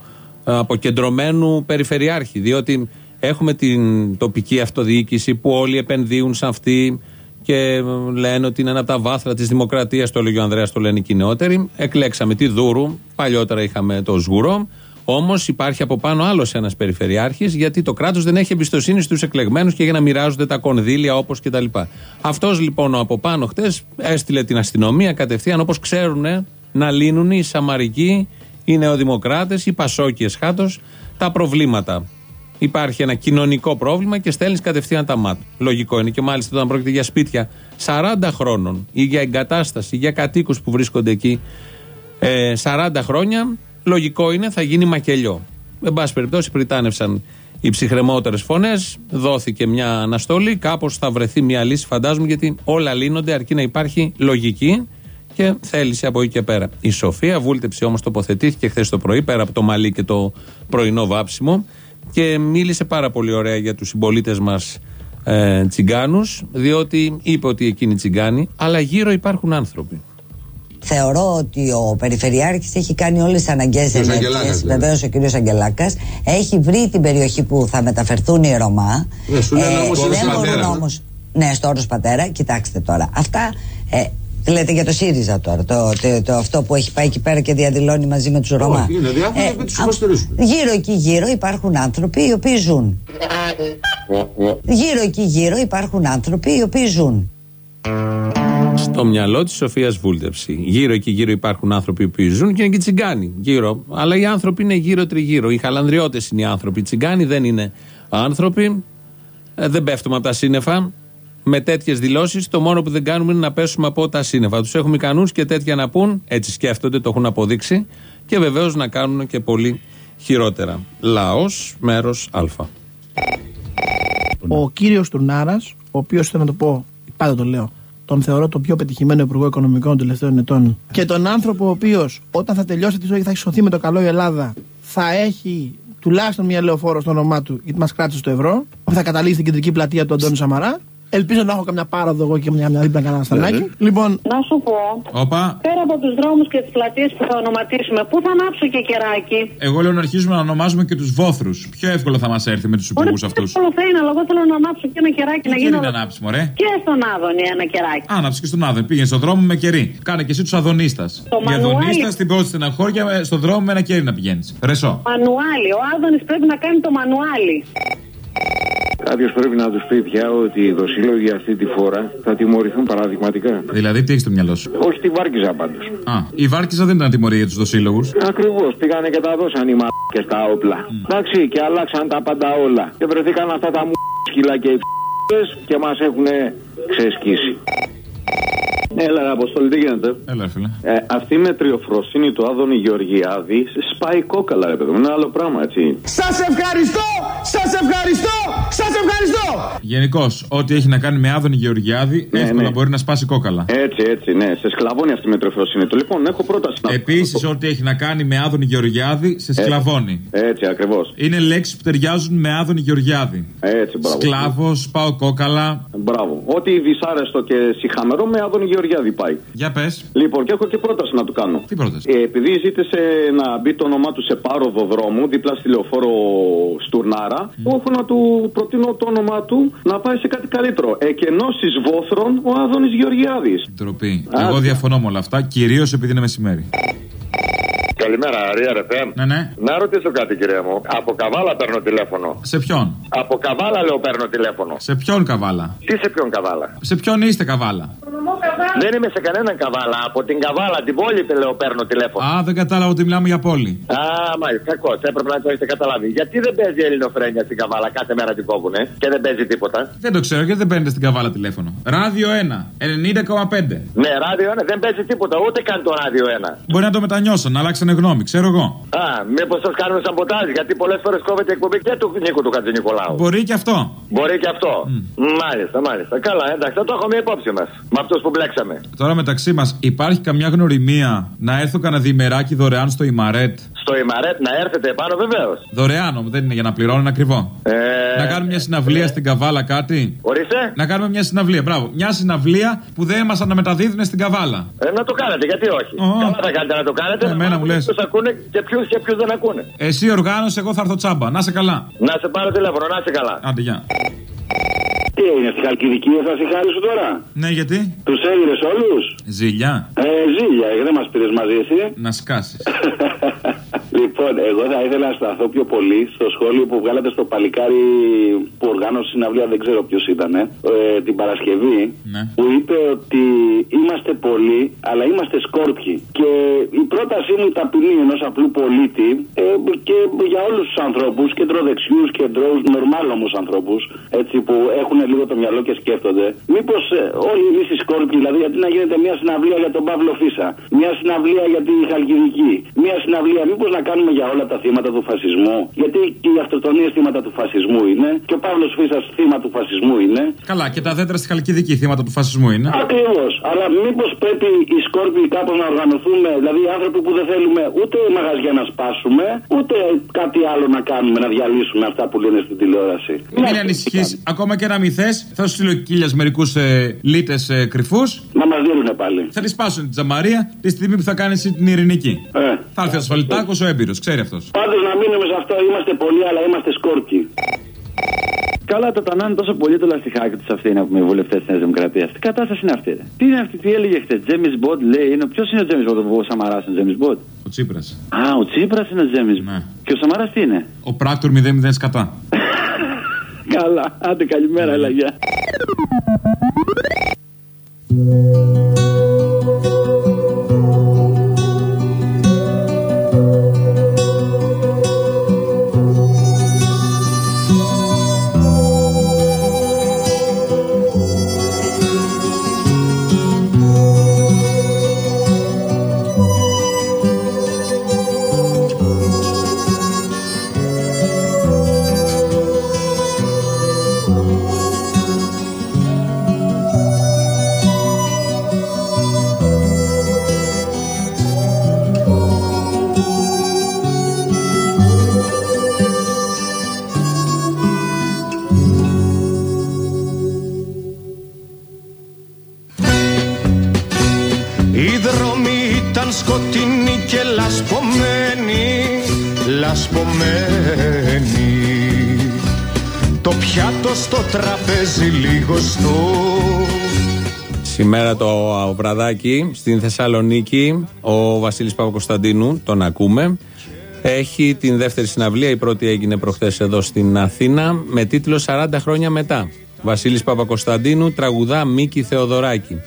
ε, αποκεντρωμένου περιφερειάρχη. Διότι έχουμε την τοπική αυτοδιοίκηση που όλοι επενδύουν σε αυτή και ε, λένε ότι είναι ένα από τα βάθρα της δημοκρατίας. Το έλεγε ο Ανδρέας, το λένε οι κοινότεροι. Εκλέξαμε τη Δούρου. Παλιότερα είχαμε το Σγουρό. Όμως υπάρχει από πάνω άλλος ένας περιφερειάρχης, γιατί το κράτος δεν έχει εμπιστοσύνη στους εκλεγμένους και για να μοιράζονται τα κονδύλια όπως κτλ. Αυτός λοιπόν ο από πάνω χτες έστειλε την αστυνομία κατευθείαν όπως ξέρουν να λύνουν οι Σαμαρικοί, οι Νεοδημοκράτες, οι Πασόκιες χάτος τα προβλήματα. Υπάρχει ένα κοινωνικό πρόβλημα και στέλνεις κατευθείαν τα ΜΑΤ. Λογικό είναι και μάλιστα όταν πρόκειται για σπίτια 40 χρόνων ή για εγκατάσταση, για κατοίκους που βρίσκονται εκεί ε, 40 χρόνια, λογικό είναι θα γίνει μακελιό. Εν πάση περιπτώσει, πριτάνευσαν οι ψυχρεμότερες φωνές, δόθηκε μια αναστολή, κάπως θα βρεθεί μια λύση, φαντάζομαι, γιατί όλα λύνονται αρκεί να υπάρχει λογική και θέληση από εκεί και πέρα. Η Σοφία Βούλτεψη όμως τοποθετήθηκε χθες το πρωί, πέρα από το μαλλί και το πρωινό βάψιμο, και μίλησε πάρα πολύ ωραία για τους συμπολίτες μας ε, τσιγκάνους, διότι είπε ότι εκείνοι τσιγκάνοι, αλλά γύρω υπάρχουν άνθρωποι. Θεωρώ ότι ο Περιφερειάρχης έχει κάνει όλες τις αναγκαίες Κύριος ενέργειες. Αγγελάκας, δηλαδή. Βεβαίως ο κύριος Αγγελάκας. Έχει βρει την περιοχή που θα μεταφερθούν οι Ρωμά. Ναι, σου λένε όμως και Όρος δεν μπορούν Πατέρα. όμως... Ναι, στο Όρος Πατέρα. Κοιτάξτε τώρα. Αυτά... Ε, λέτε για το ΣΥΡΙΖΑ τώρα. Το, το, το, αυτό που έχει πάει εκεί πέρα και διαδηλώνει μαζί με τους Ρωμά. Όχι, είναι διάφορα που τους α- υποστηρίζουν. Γύρω εκεί γύρω υπάρχουν άνθρωποι οι οποίοι ζουν. Γύρω εκεί γύρω υπάρχουν άνθρωποι οι οποίοι ζουν. Στο μυαλό της Σοφίας Βούλτεψη. Γύρω εκεί γύρω υπάρχουν άνθρωποι που ζουν και είναι και τσιγκάνοι. Γύρω. Αλλά οι άνθρωποι είναι γύρω-τριγύρω. Οι χαλανδριώτες είναι οι άνθρωποι. Οι τσιγκάνοι δεν είναι άνθρωποι. Ε, δεν πέφτουμε από τα σύννεφα. Με τέτοιες δηλώσεις, το μόνο που δεν κάνουμε είναι να πέσουμε από τα σύννεφα. Τους έχουμε ικανούς και τέτοια να πούν, έτσι σκέφτονται, το έχουν αποδείξει. Και βεβαίως να κάνουν και πολύ χειρότερα. Λαός, μέρος Α. Ο κύριος Τουρνάρα, ο οποίος θέλω να το πω, πάντα το λέω, τον θεωρώ τον πιο πετυχημένο υπουργό οικονομικών των τελευταίων ετών. Και τον άνθρωπο ο οποίος όταν θα τελειώσει τη ζωή και θα έχει σωθεί με το καλό η Ελλάδα, θα έχει τουλάχιστον μια λεωφόρο στο όνομά του, γιατί μας κράτησε το ευρώ, που θα καταλήξει στην κεντρική πλατεία του Αντώνη Σαμαρά. Ελπίζω να έχω καμιά πάροδο εγώ και μια, μια δίπλα κανένα στανάκι. Λοιπόν, Να σου πω, Όπα. πέρα από τους δρόμους και τις πλατείες που θα ονοματίσουμε, πού θα ανάψω και κεράκι; Εγώ λέω να αρχίσουμε να ονομάζουμε και τους βόθρους. Πιο εύκολο θα μας έρθει με τους υπουργούς αυτούς. Όλο θα είναι, αλλά εγώ θέλω να ανάψω και ένα κεράκι να Τι γίνω. είναι να ανάψει, μωρέ. Και στον Άδωνη ένα κεράκι. Άναψε και στον Άδων. Πήγαινε στον δρόμο με κερί. Κάνε και εσύ τους Αδονίστα. Το Για μανουάλι. Αδονίστα στην πρώτη στεναχώρια ε, στον δρόμο με ένα κερί να πηγαίνεις. Ρεσό. Μανουάλι. Ο Άδωνης πρέπει να κάνει το μανουάλι. Κάποιος πρέπει να τους πει πια ότι οι δοσύλλογοι αυτή τη φορά θα τιμωρηθούν παραδειγματικά. Δηλαδή, τι έχεις στο μυαλό σου; Όχι τη βάρκιζα πάντως. Α, η Βάρκιζα δεν ήταν τιμωρία για τους δοσύλλογους. Ακριβώς. Πήγανε και τα δώσαν οι και στα όπλα. Εντάξει, και αλλάξαν τα πάντα όλα. Και βρεθήκαν αυτά τα μου σκυλά και οι και μας έχουν ξεσκίσει. Έλα, Αποστολή, τι γίνεται; Έλα, φίλε. Ε, αυτή η μετριοφροσύνη του Άδωνη Γεωργιάδη σπάει κόκαλα, ρε παιδί μου. Είναι άλλο πράγμα, έτσι. Σας ευχαριστώ! Σας ευχαριστώ! Σας ευχαριστώ! Γενικώς, ό,τι έχει να κάνει με Άδωνη Γεωργιάδη, εύκολα ναι. μπορεί να σπάσει κόκαλα. Έτσι, έτσι, ναι. Σε σκλαβώνει αυτή η μετριοφροσύνη του. Λοιπόν, έχω πρόταση να Επίσης, ό,τι έχει να κάνει με Άδωνη Γεωργιάδη, σε σκλαβώνει. Έτσι, ακριβώς. Είναι λέξεις που ταιριάζουν με Άδωνη Γεωργιάδη. Έτσι, μπράβο. Σκλάβος, πάω κόκαλα. Μπράβο. Ό,τι δυσάρεστο και συχαμερό με Άδωνη Γεωργιάδη πάει. Για πες. Λοιπόν, και έχω και πρόταση να του κάνω. Τι πρόταση; Ε, επειδή ζήτησε να μπει το όνομά του σε πάροδο δρόμου δίπλα στη λεωφόρο Στουρνάρα, έχω να του προτείνω το όνομά του να πάει σε κάτι καλύτερο. Εκενώσεις βόθρων ο Άδωνης Γεωργιάδης. Ντροπή. Εγώ διαφωνώ με όλα αυτά, κυρίως επειδή είναι μεσημέρι. Καλημέρα, Ρία Ρεφέμ. Ναι, ναι. Να ρωτήσω κάτι, κυρία μου. Από καβάλα παίρνω τηλέφωνο. Σε ποιον; Από καβάλα λέω παίρνω τηλέφωνο. Σε ποιον καβάλα; Τι σε ποιον καβάλα; Σε ποιον είστε καβάλα; Δεν είμαι σε κανέναν καβάλα. Από την καβάλα, την πόλη λέω παίρνω τηλέφωνο. Α, δεν κατάλαβα ότι μιλάμε για πόλη. Α, μάλιστα, κακό. Έπρεπε να το έχετε καταλάβει. Γιατί δεν παίζει ελληνοφρένια στην καβάλα, κάθε μέρα την κόβουνε και δεν παίζει τίποτα; Δεν το ξέρω γιατί δεν παίρνετε στην καβάλα τηλέφωνο. Ράδιο 1, 90,5. Ναι, ράδιο 1 δεν παίζει τίποτα, ούτε καν το ράδιο 1. Μπορεί να το μετανιώσω, να αλλάξανε γνώμη, ξέρω εγώ. Α, μήπως σας κάνουμε σαμποτάζ, γιατί πολλές φορές κόβεται η εκπομπή και του Νίκου του Κατζηνικολάου. Μπορεί και αυτό. Μπορεί και αυτό. Μάλιστα, μάλιστα. Καλά, εντάξει, θα το έχουμε υπόψη μας. Με αυτούς που μπλέξαμε. Τώρα μεταξύ μας υπάρχει καμιά γνωριμία να έρθω κανένα διημεράκι δωρεάν στο Ιμαρέτ; Στο Ιμαρέτ να έρθετε επάνω, βεβαίως. Δωρεάν όμως, δεν είναι για να πληρώνω, είναι ακριβό. Ε... Να κάνουμε μια συναυλία στην Καβάλα κάτι. Ορίστε. Να κάνουμε μια συναυλία, μπράβο. Μια συναυλία που δεν μας αναμεταδίδουν στην Καβάλα. Ε, να το κάνετε, γιατί όχι. Ω. Καλά θα κάνετε να το κάνετε. Εμένα μου λες. Ποιου ακούνε και ποιους και ποιους δεν ακούνε. Εσύ οργάνωσε, εγώ θα έρθω τσάμπα. Να σε καλά. Να σε πάρω τηλέφωνο, να σε καλά. Άντε, γεια. Τι έγινε στη Χαλκιδική, θα συγχάρει σου τώρα; Ναι, γιατί; Τους έγινε όλους; Ζήλια. Ε, ζήλια, δεν μας πήρες μαζί εσύ; Να σκάσεις. Λοιπόν, εγώ θα ήθελα να σταθώ πιο πολύ στο σχόλιο που βγάλατε στο παλικάρι που οργάνωσε συναυλία, δεν ξέρω ποιος ήταν, ε, την Παρασκευή, Ναι. που είπε ότι είμαστε πολλοί, αλλά είμαστε σκόρπιοι. Και η πρότασή μου η ταπεινή ενός απλού πολίτη ε, και για όλους τους ανθρώπους, κεντροδεξιούς, κεντρώους, νορμάλ όμως ανθρώπους, έτσι που έχουν λίγο το μυαλό και σκέφτονται, μήπως όλοι εμείς οι σκόρπιοι, δηλαδή γιατί να γίνεται μια συναυλία για τον Παύλο Φίσα, μια συναυλία για τη Χαλκιδική, μια συναυλία, μήπως να κάνουμε για όλα τα θύματα του φασισμού, γιατί και οι αυτοκτονίε θύματα του φασισμού είναι, και ο Παύλος Φίσα θύμα του φασισμού είναι. Καλά, και τα δέντρα στη Χαλκιδική θύματα του φασισμού είναι. Ακριβώς. Αλλά μήπως πρέπει οι σκόρπιοι κάπως να οργανωθούμε, δηλαδή οι άνθρωποι που δεν θέλουμε ούτε μαγαζιά να σπάσουμε, ούτε κάτι άλλο να κάνουμε, να διαλύσουμε αυτά που λένε στην τηλεόραση. Μην ανησυχείς, ακόμα και να μην θες, θα σου στείλω κύλια μερικούς ε, λίτες ε, κρυφούς. Να μα δίνουν πάλι. Θα τη σπάσουν την τζαμαρία τη στιγμή που θα κάνει την ειρηνική. Ε. Θα έρθει ασφαλτάκο ο έμπειρος, ξέρει αυτός. Πάντως να μείνουμε σε αυτό, είμαστε πολλοί, αλλά είμαστε σκόρπιοι. Καλά, το τανάνε τόσο πολύ το λαστιχάκι τους αυτοί να πούμε οι βουλευτές της Νέας Δημοκρατίας. Τι κατάσταση είναι αυτή. ρε; Τι είναι αυτή, τι έλεγε χθες; Τζέμις Μποντ λέει, είναι, ποιος είναι ο Τζέμις Μποντ, ο Σαμαράς είναι ο Τζέμις Μποντ; Ο Τσίπρας. Α, ο Τσίπρας είναι ο Τζέμις Ναι. Και ο Σαμαράς τι είναι; Ο πράκτορ 0-0 σκατά. Καλά, άντε καλημέρα, έλα, γεια. Πιάτο στο τραπέζι λίγο στο Σήμερα το βραδάκι στην Θεσσαλονίκη ο Βασίλης Παπακοσταντίνου, τον ακούμε, έχει την δεύτερη συναυλία, η πρώτη έγινε προχθές εδώ στην Αθήνα με τίτλο 40 χρόνια μετά. Βασίλης Παπακοσταντίνου τραγουδά Μίκη Θεοδωράκη.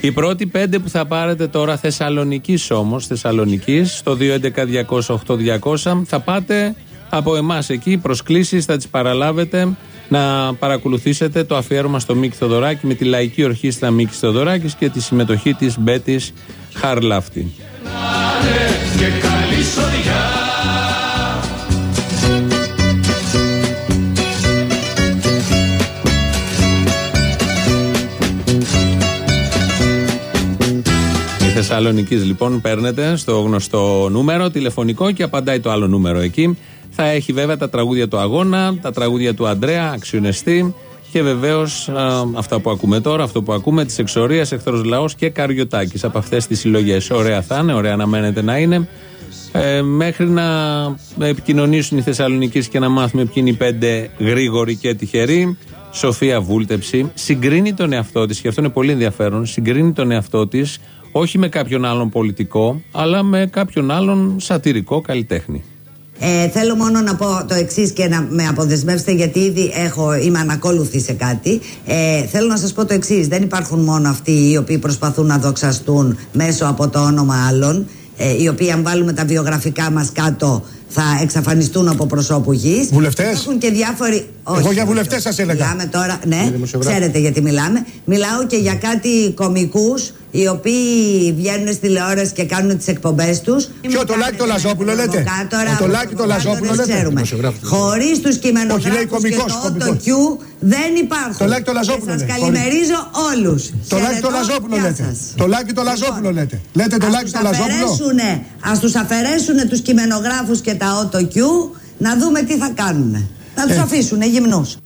Οι πρώτοι πέντε που θα πάρετε τώρα Θεσσαλονικής όμως, Θεσσαλονικής, στο 211-200-8200, θα πάτε από εμάς εκεί. Προσκλήσεις θα τις παραλάβετε να παρακολουθήσετε το αφιέρωμα στο Μίκη Θοδωράκη με τη λαϊκή ορχήστρα Μίκη Θοδωράκη και τη συμμετοχή της Μπέτης Χαρλάφτη. και καλή σοδιά Η Θεσσαλονίκης λοιπόν παίρνετε στο γνωστό νούμερο τηλεφωνικό και απαντάει το άλλο νούμερο εκεί. Θα έχει βέβαια τα τραγούδια του αγώνα, τα τραγούδια του Αντρέα, αξιονεστή και βεβαίως αυτά που ακούμε τώρα, αυτό που ακούμε της εξορίας, εχθρός λαός και καριωτάκης. Από αυτές τις συλλογές. Ωραία θα είναι, ωραία αναμένεται να είναι. Ε, μέχρι να επικοινωνήσουν οι Θεσσαλονίκοι και να μάθουμε ποιοι είναι οι πέντε γρήγοροι και τυχεροί. Σοφία Βούλτεψη συγκρίνει τον εαυτό της, και αυτό είναι πολύ ενδιαφέρον. Συγκρίνει τον εαυτό της όχι με κάποιον άλλον πολιτικό, αλλά με κάποιον άλλον σατυρικό καλλιτέχνη. Ε, θέλω μόνο να πω το εξής και να με αποδεσμεύσετε γιατί ήδη έχω, είμαι ανακόλουθη σε κάτι. Ε, θέλω να σας πω το εξής. Δεν υπάρχουν μόνο αυτοί οι οποίοι προσπαθούν να δοξαστούν μέσω από το όνομα άλλων. Ε, οι οποίοι, αν βάλουμε τα βιογραφικά μας κάτω, θα εξαφανιστούν από προσώπου γης. Βουλευτές; Υπάρχουν και διάφοροι. Εγώ για βουλευτές σας έλεγα. Μιλάμε τώρα, ναι, δημοσιογράφοι. ξέρετε γιατί μιλάμε. Μιλάω και για κάτι κομικούς οι οποίοι βγαίνουν στη τηλεόραση και κάνουν τις εκπομπές τους. Ποιο το Λάκη το Λαζόπουλο λέτε; Το Λάκη το Λαζόπουλο λέτε; Χωρίς τους Όχι, λέει κειμενογράφους και κωμικός, το κωμικός. AutoQ δεν υπάρχουν. Το Λάκη το Λαζόπουλο Σας λέει. καλημερίζω όλους. Το Λάκη το Λαζόπουλο λέτε. Το Λάκη το Λαζόπουλο λέτε. Λέτε το Λάκη το Λαζόπουλο; Α τους αφαιρέσουν τους κειμενογράφους και τα AutoQ να δούμε τι θα κάνουν. Να Ε. του αφήσουν γυμνούς.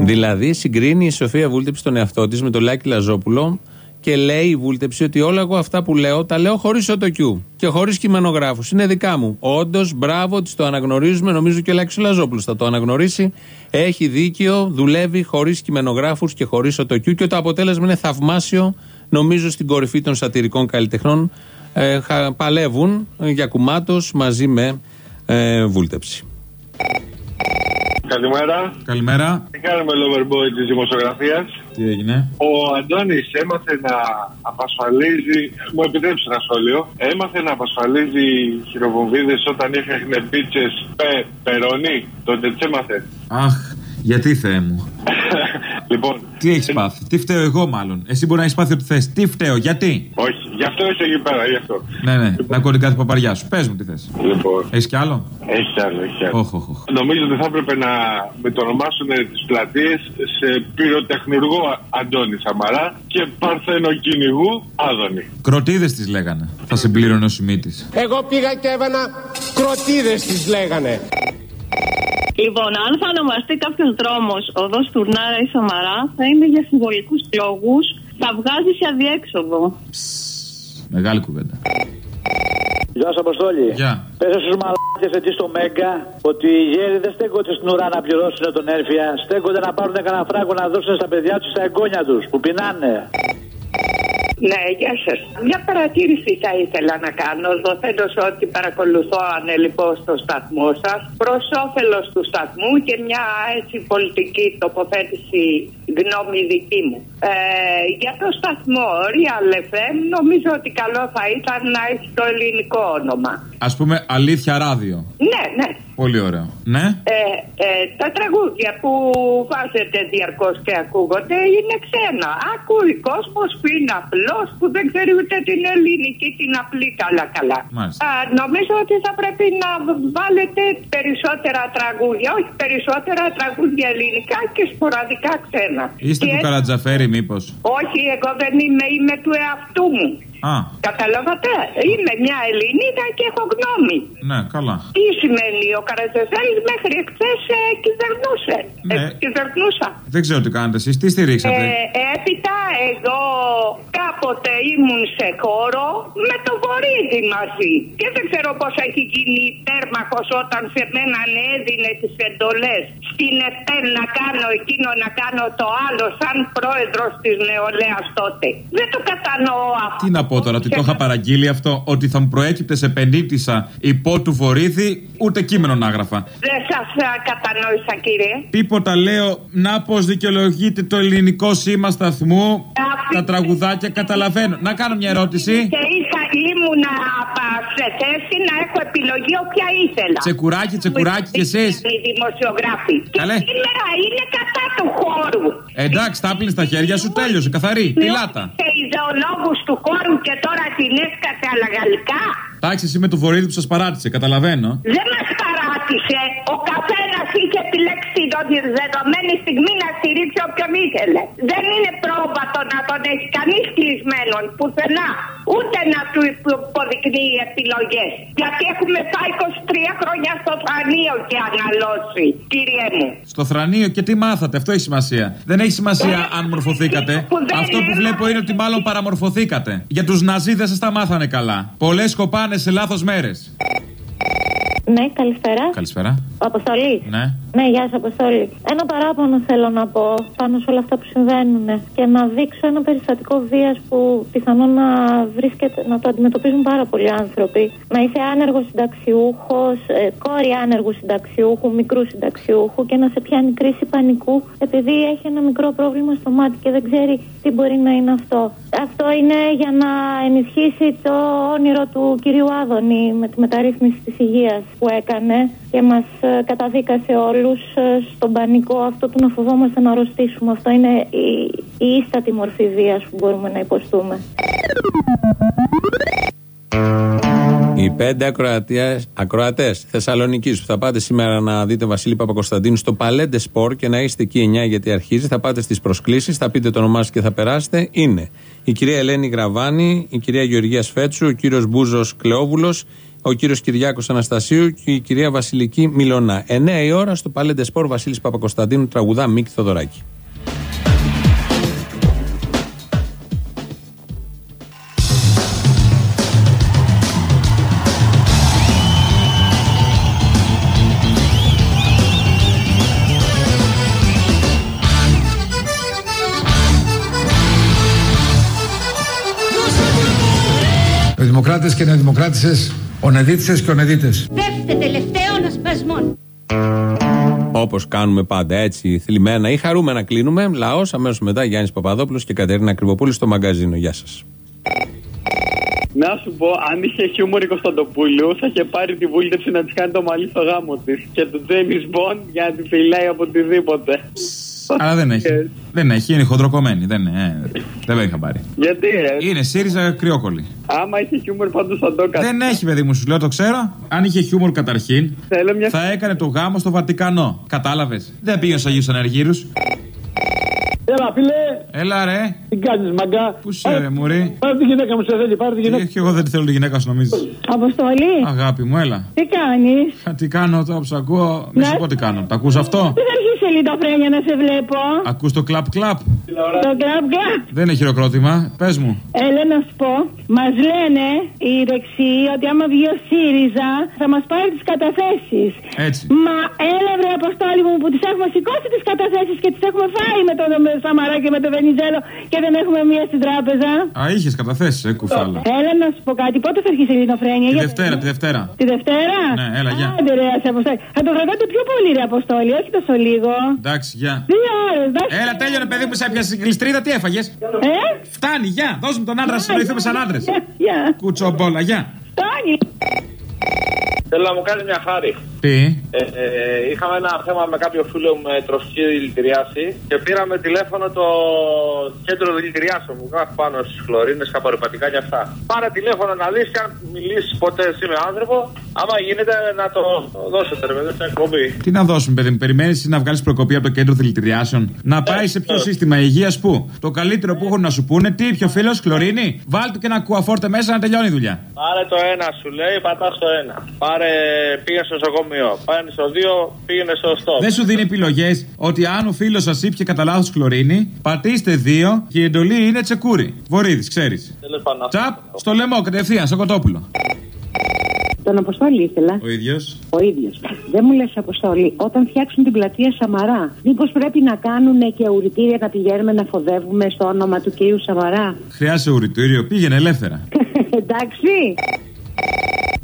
Δηλαδή, συγκρίνει η Σοφία Βούλτεψη τον εαυτό της με τον Λάκη Λαζόπουλο και λέει η Βούλτεψη ότι όλα εγώ αυτά που λέω τα λέω χωρίς οτοκιού και χωρίς κειμενογράφους. Είναι δικά μου. Όντως, μπράβο, τη το αναγνωρίζουμε. Νομίζω και ο Λάκης Λαζόπουλος θα το αναγνωρίσει. Έχει δίκιο, δουλεύει χωρίς κειμενογράφους και χωρίς οτοκιού και το αποτέλεσμα είναι θαυμάσιο. Νομίζω στην κορυφή των σατυρικών καλλιτεχνών ε, χα- παλεύουν ε, για κουμάτος μαζί με ε, Βούλτεψη. Καλημέρα. Καλημέρα. Τι κάνουμε, Loverboy της δημοσιογραφίας; Τι έγινε. Ο Αντώνης έμαθε να απασφαλίζει. Μου επιτρέψει ένα σχόλιο. Έμαθε να απασφαλίζει χειροβομβίδες όταν έφτιαχνε πίτσε πε, περονί. Τότε τι έμαθε. Αχ, γιατί Θεέ μου; Λοιπόν. Τι έχεις πάθει; Τι φταίω εγώ, μάλλον; Εσύ μπορεί να έχεις πάθει ό,τι θες. Τι φταίω, γιατί; Όχι, γι' αυτό είσαι εκεί πέρα, γι' αυτό. Ναι, ναι, να ακούω την κάθε παπαριά σου. Πες μου τι θες. Λοιπόν. Έχεις κι άλλο; Έχει άλλο, έχει άλλο. Όχ, όχ, όχ. Νομίζω ότι θα έπρεπε να μετονομάσουν τις πλατείες σε πυροτεχνουργό Αντώνη Σαμαρά και παρθενοκυνηγού Άδωνη. Κροτίδες τις λέγανε. Θα σε πλήρωνε ο Σιμίτης. Εγώ πήγα και έβανα κροτίδες τις λέγανε. Λοιπόν, αν θα ονομαστεί κάποιος δρόμος οδό Τουρνάρα ή Σαμαρά, θα είναι για συμβολικούς λόγους. Θα βγάζει σε αδιέξοδο. Μεγάλη κουβέντα. Γεια σα, Αποστόλη. Γεια. Πες στου μαλάκες εκεί στο Μέγκα ότι οι γέροι δεν στέκονται στην ουρά να πληρώσουν τον έρφια. Στέκονται να πάρουν κανένα φράγκο να δώσουν στα παιδιά του στα εγγόνια του που πεινάνε. Ναι, γεια σας. Μια παρατήρηση θα ήθελα να κάνω, δοθέντως ότι παρακολουθώ ανελειπώ το σταθμό σας, προς όφελος του σταθμού και μια έτσι πολιτική τοποθέτηση γνώμη δική μου. Ε, για το σταθμό Real FM, νομίζω ότι καλό θα ήταν να έχει το ελληνικό όνομα. Α πούμε αλήθεια ράδιο. Ναι, ναι. Πολύ ωραίο. Ναι; Ε, ε, τα τραγούδια που βάζετε διαρκώς και ακούγονται είναι ξένα. Ακούει κόσμος που είναι απλός, που δεν ξέρει ούτε την ελληνική, την απλή καλά-καλά. Μάλιστα. Α, νομίζω ότι θα πρέπει να βάλετε περισσότερα τραγούδια, όχι περισσότερα τραγούδια ελληνικά και σποραδικά ξένα. Είστε Και του Καρατζαφέρη, μήπως; όχι, εγώ δεν είμαι, είμαι του εαυτού μου. Α, Καταλάβατε, είμαι μια Ελληνίδα και έχω γνώμη. ναι, καλά. Τι σημαίνει ο Καρατζαφέρη μέχρι εχθές ε, κυβερνούσε; Ναι. Ε, κυβερνούσα. Δεν ξέρω τι κάνετε εσείς. Τι στηρίξατε; Ε, έπειτα εγώ κάποτε ήμουν σε χώρο με το Βορύδι μαζί. Και δεν ξέρω πώς έχει γίνει υπέρμαχος όταν σε μένα έδινε τις εντολές στην ΕΠΕΝ να κάνω εκείνο, να κάνω το άλλο, σαν πρόεδρος της νεολαίας τότε. Δεν το κατανοώ αυτό. Τι να πω τώρα, ότι το είχα παραγγείλει αυτό, ότι θα μου προέκυπτε σε πενήτησα υπό του βορύδι, ούτε κείμενο να γράφα. Δεν σας κατανόησα, κύριε. Τίποτα λέω, να πω δικαιολογείται το ελληνικό σήμα σταθμού, τα τραγουδάκια, καταλαβαίνω. Να κάνω μια ερώτηση. Και είχα, ήμουνα πα- σε θέση να έχω επιλογή όποια ήθελα. Τσεκουράκι, τσεκουράκι κι εσείς. Οι δημοσιογράφοι. Και Καλέ. σήμερα είναι κατά του χώρου. Εντάξει, τα άπλυνε στα χέρια σου, τέλειωσε, καθαρή. Πιλάτα. Σε ιδεολόγους του χώρου και τώρα την έσκασε αλλά γαλλικά. Εντάξει, εσύ με το βορείδι που σας παράτησε, καταλαβαίνω. Δεν μας παράτησε. Ο καθένας είχε επιλέξει την δεδομένη στιγμή να στηρίξει όποιον ήθελε. Δεν είναι πρόβατο να τον έχει κανείς κλεισμένον πουθενά. Ούτε να του υποδεικνύει επιλογές. Γιατί έχουμε πάει 23 χρόνια στο θρανείο και αναλώσει, κύριε μου. Στο θρανείο και τι μάθατε, αυτό έχει σημασία. Δεν έχει σημασία αν μορφωθήκατε. Αυτό που βλέπω είναι ότι μάλλον παραμορφωθήκατε. Για τους Ναζί δεν σας τα μάθανε καλά. Πολλές κοπάνε σε λάθος μέρες. Ναι, καλησπέρα. Καλησπέρα. Ο Αποστολής. Ναι. Ναι, γεια σα, Αποστολή. Ένα παράπονο θέλω να πω πάνω σε όλα αυτά που συμβαίνουν και να δείξω ένα περιστατικό βίας που πιθανόν να βρίσκεται, να το αντιμετωπίζουν πάρα πολλοί άνθρωποι. Να είσαι άνεργος συνταξιούχος, κόρη άνεργου συνταξιούχου, μικρού συνταξιούχου και να σε πιάνει κρίση πανικού επειδή έχει ένα μικρό πρόβλημα στο μάτι και δεν ξέρει τι μπορεί να είναι αυτό. Αυτό είναι για να ενισχύσει το όνειρο του κυρίου Άδωνη με τη μεταρρύθμιση της υγείας που έκανε και μας ε, καταδίκασε όλους ε, στον πανικό αυτό του να φοβόμαστε να αρρωστήσουμε. Αυτό είναι η, η ίστατη μορφή βίας που μπορούμε να υποστούμε. Οι πέντε ακροατέ Θεσσαλονίκης που θα πάτε σήμερα να δείτε Βασίλη Παπακοσταντίνου στο Παλέντε Σπορ και να είστε εκεί 9 γιατί αρχίζει. Θα πάτε στις προσκλήσεις, θα πείτε το όνομά σας και θα περάσετε. Είναι η κυρία Ελένη Γραβάνη, η κυρία Γεωργία Σφέτσου, ο κύριος Μπούζος Κλεόβουλος, ο κύριος Κυριάκος Αναστασίου και η κυρία Βασιλική Μιλονά. 9 η ώρα στο Παλέντε Σπορ Βασίλης Παπακοσταντίνου τραγουδά Μίκη Θοδωράκη. Δημοκράτες και νεοδημοκράτησες, ονεδίτησες και ονεδίτες. Δεύτε τελευταίων ασπασμών. Όπως κάνουμε πάντα έτσι, θλιμμένα ή χαρούμενα κλείνουμε. Λαός, αμέσως μετά Γιάννης Παπαδόπουλος και Κατερίνα Κρυβοπούλη στο μαγκαζίνο. Γεια σας. Να σου πω, αν είχε χιούμορ η Κωνσταντοπούλου, θα είχε πάρει τη βούλτεψη να της κάνει το μαλλί στο γάμο της. Και του Τζέιμις Μπον για να τη φυλάει από οτιδήποτε. Αλλά δεν έχει. δεν έχει, είναι χοντροκομμένη. Δεν, είναι, ε, δεν το είχα πάρει. Γιατί, ρε. Είναι ΣΥΡΙΖΑ κρυόκολλη. Άμα είχε χιούμορ, πάντω θα το έκανε. Δεν έχει, παιδί μου, σου λέω, το ξέρω. Αν είχε χιούμορ καταρχήν, Θέλω μια... θα έκανε το γάμο στο Βατικανό. Κατάλαβες; Δεν πήγε στους Αγίους Ανεργύρους. Έλα, φίλε. Έλα, ρε. Τι κάνεις, μαγκά; Πού σε, ρε, Μωρή; Πάρε τη γυναίκα μου, σε θέλει, πάρε τη γυναίκα. Και εγώ δεν τη θέλω τη γυναίκα σου, νομίζεις; Αποστολή. Αγάπη μου, έλα. Τι κάνεις; Τι κάνω τώρα που σ' ακούω. Μη σου πω τι κάνω. Τα ακούς αυτό; Τι θα αρχίσει ελληνοφρένια να σε βλέπω. Ακούς το κλαπ κλαπ; Το κλαπ κλαπ. Δεν είναι χειροκρότημα. Πες μου. Έλα να σου πω, μας λένε οι δεξιοί ότι άμα βγει ο ΣΥΡΙΖΑ θα μας πάρει τις καταθέσεις. Έτσι. Μα έλα βρε Αποστόλη μου που τις έχουμε σηκώσει τις καταθέσεις και τις έχουμε φάει με τον με Σαμαρά και με τον Βενιζέλο και δεν έχουμε μία στην τράπεζα. Α, είχες καταθέσεις, ε, κουφάλα. Έλα να σου πω κάτι, πότε θα αρχίσει η Ελληνοφρένεια. Τη για- Δευτέρα, τη Δευτέρα. Τη Δευτέρα; Ναι, έλα, γεια. Άντε ρε, ας Αποστόλη. Θα το κρατάτε πιο πολύ ρε Αποστόλη, όχι τόσο λίγο. Εντάξει, γεια. Δύο ώρες, εντάξει. Έλα, τέλειωνε, παιδί μου, σε έπιασες η γλιστρίδα, τι έφαγες; Ε; Φτάνει, γεια. Δώσ' μου τον άντρα, συνοηθούμε σαν άντρες. Γεια. Κουτσομπόλα, γεια. Φτάνει. Θέλω να μου κάνεις μια χάρη. Τι; Ε, ε, είχαμε ένα θέμα με κάποιο φίλο με τροφική δηλητηριάση και πήραμε τηλέφωνο το κέντρο δηλητηριάσεων μου. Κάπου πάνω στις χλωρίνε, καπορυπατικά και αυτά. Πάρε τηλέφωνο να δεις αν μιλήσεις ποτέ εσύ με άνθρωπο. Άμα γίνεται να το δώσετε, ρε παιδί, στην εκπομπή. Τι να δώσουμε, παιδί μου, περιμένεις να βγάλεις προκοπή από το κέντρο δηλητηριάσεων; Να πάει σε ποιο σύστημα υγείας που. Το καλύτερο που έχουν να σου πούνε, τι, πιο φίλος, χλωρίνη; Βάλ του και ένα κουαφόρτε μέσα να τελειώνει η δουλειά. Πάρε το ένα, σου λέει, πατάς το ένα. Πάρε, πήγε στο νοσοκομείο. Πάρε στο δύο, πήγαινε σωστό. Δεν σου δίνει επιλογές ότι αν ο φίλος σας ήπια κατά λάθος χλωρίνη, πατήστε δύο και η εντολή είναι τσεκούρι. Βορύδης, ξέρεις. Τέλος πάντων. Τσαπ, στο λαιμό κατευθείαν, στο κοτόπουλο. Τον Αποστόλη ήθελα. Ο ίδιος. Ο ίδιος. Δεν μου λες, Αποστόλη, όταν φτιάξουν την πλατεία Σαμαρά, μήπως πρέπει να κάνουν και ουρητήρια να πηγαίνουμε να φοδεύουμε στο όνομα του κυρίου Σαμαρά; Χρειάζεται ουρητήριο, πήγαινε ελεύθερα. Εντάξει.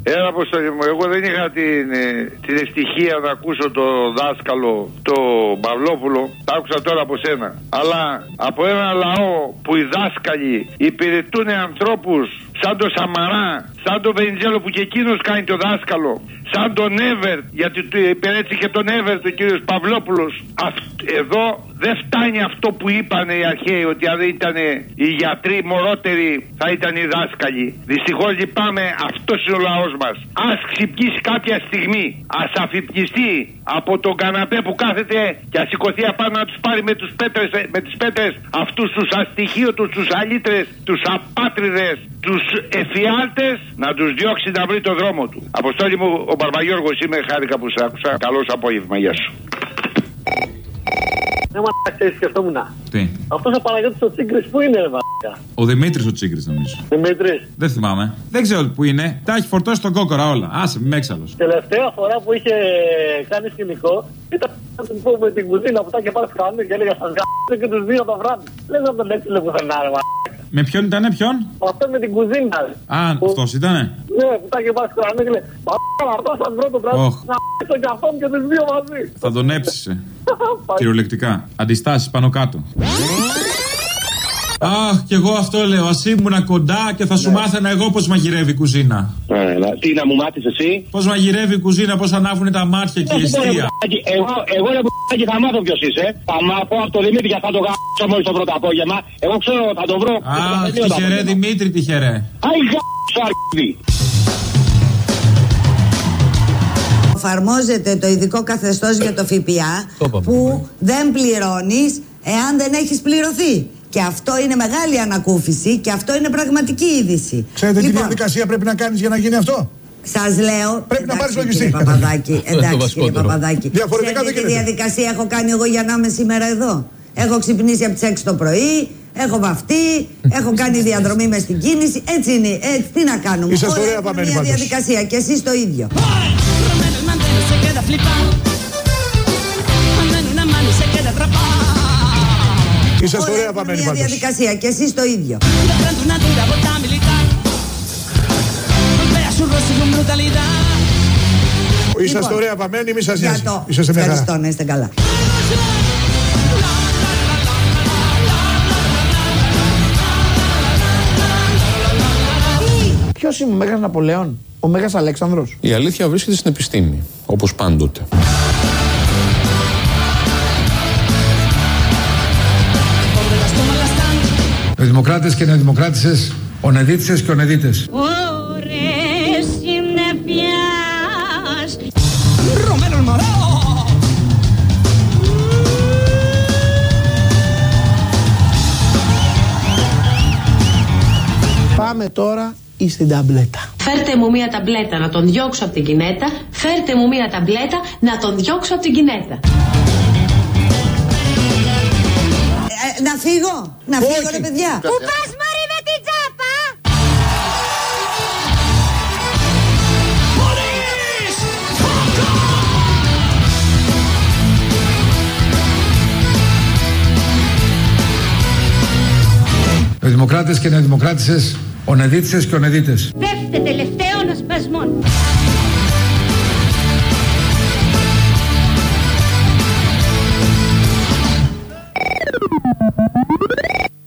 Έλα, Αποστολή μου, εγώ δεν είχα την, ε, την ευτυχία να ακούσω το δάσκαλο, το Παυλόπουλο. Τα άκουσα τώρα από σένα. Αλλά από ένα λαό που οι δάσκαλοι υπηρετούν ανθρώπους σαν το Σαμαρά, σαν το Βενιζέλο που και εκείνος κάνει το δάσκαλο, σαν τον Εύερτ, γιατί του υπηρέτησε και τον Εύερτ ο κύριος Παυλόπουλος. Εδώ δεν φτάνει αυτό που είπαν οι αρχαίοι, ότι αν δεν ήταν οι γιατροί μωρότεροι θα ήταν οι δάσκαλοι. Δυστυχώς λυπάμαι, αυτός είναι ο λαός μας. Α ξυπνήσει κάποια στιγμή, ας αφυπνιστεί από τον καναπέ που κάθεται και ας σηκωθεί απάνω να τους πάρει με, τους πέτρες, με τις πέτρες αυτούς τους αστοιχείωτους, τους αλήτρες, τους απάτριδες, τους εφιάλτες να τους διώξει να βρει το δρόμο του. Αποστόλη μου, ο Μπαρμπαγιώργος είμαι, χάρηκα που σε άκουσα. Καλώς απόγευμα, γεια σου. Ναι, μα ξέρεις, σκεφτόμουν. Τι; Αυτός ο Παναγιώτης ο Τσίγκρι που είναι, ρε μαλάκα; Ο Δημήτρης ο Τσίγκρι νομίζω. Δημήτρης. Δεν θυμάμαι. Δεν ξέρω που είναι. Τα έχει φορτώσει τον κόκορα όλα. Άσε, με έξαλλος. Τελευταία φορά που είχε κάνει σκηνικό ήταν να του πω με την κουζίνα που τα είχε πάρει σκάνο και έλεγα σας γάμισε και τους δύο το βράδυ. Δεν θα τον έτσι πουθενά, ρε μαλάκα. Με ποιον ήτανε, ποιον; Αυτός με την κουζίνα. ρε. Α, αυτός ήτανε; Ναι, που τα είχε πάρει σκάνο και λέει Μαλάκα, αυτό θα βρω το βράδυ. Οχ. Να πίσω και αυτόν και τους δύο μαζί. Θα τον έψησε. Κυριολεκτικά. Αντιστάσεις πάνω κάτω. Αχ, και εγώ αυτό λέω. Α ήμουν κοντά και θα σου μάθαινα εγώ πώς μαγειρεύει η κουζίνα. Έλα, τι να μου μάθεις εσύ; Πώς μαγειρεύει η κουζίνα, πώς ανάβουν τα μάτια και η Όχι, μωρέ, αιστεία. μπουκάκι, Εγώ, εγώ ρε μπουκάκι, θα μάθω ποιος είσαι. Θα μάθω από το Δημήτρη για θα το γάμψω μόλις το πρώτο απόγευμα. Εγώ ξέρω, θα το βρω. Αχ, τυχερέ Δημήτρη, τυχερέ. Αϊ, γάμψω Εφαρμόζεται το ειδικό καθεστώς για το ΦΠΑ που δεν πληρώνεις εάν δεν έχεις πληρωθεί. Και αυτό είναι μεγάλη ανακούφιση και αυτό είναι πραγματική είδηση. Ξέρετε τι Λοιπόν, διαδικασία πρέπει να κάνεις για να γίνει αυτό; Σας λέω. Πρέπει να πάρεις κύριε λογιστή. Παπαδάκη, Το εντάξει κύριε βασικότερο. Παπαδάκη. Διαφορετικά Ξέρετε δεν τι γίνεται. διαδικασία έχω κάνει εγώ για να είμαι σήμερα εδώ; Έχω ξυπνήσει από τις 6 το πρωί, έχω βαφτεί, έχω κάνει διαδρομή με στην κίνηση. Έτσι είναι. Έτσι, τι να κάνουμε. Είσαστε Όλα ωραία έχουν βαμμένοι μια πάντως. διαδικασία και εσείς το ίδιο. El mantero se queda flipado. Cuando en una mano se queda atrapado. Είσαστε Όλα ωραία έχουν βαμμένοι μια πάντως. διαδικασία και εσεί το ίδιο. De pronto una dura bota militar. Golpea su rostro con brutalidad. Είσαστε ωραία βαμμένοι, μη σας Για νοιάζει. το. Είσαστε μια χαρά. Ευχαριστώ, να είστε καλά. Ποιος είναι ο Μέγας Ναπολέον, ο Μέγας Αλέξανδρος; Η αλήθεια βρίσκεται στην επιστήμη, όπως πάντοτε. Οι δημοκράτες και νεοδημοκράτησες, ονεδίτησες και ονεδίτες. Ώρες συννεφιάς. Romero el Morao. Πάμε τώρα στην ταμπλέτα. Φέρτε μου μία ταμπλέτα να τον διώξω από την κινέτα. Φέρτε μου μία ταμπλέτα να τον διώξω από την κινέτα. Ε, να φύγω, να φύγω ρε παιδιά. Πού πας μωρή με την τσάπα. Οι δημοκράτες και νεοδημοκράτησες, ονεδίτησες και ονεδίτες. Δεύτε τελευταίων ασπασμών.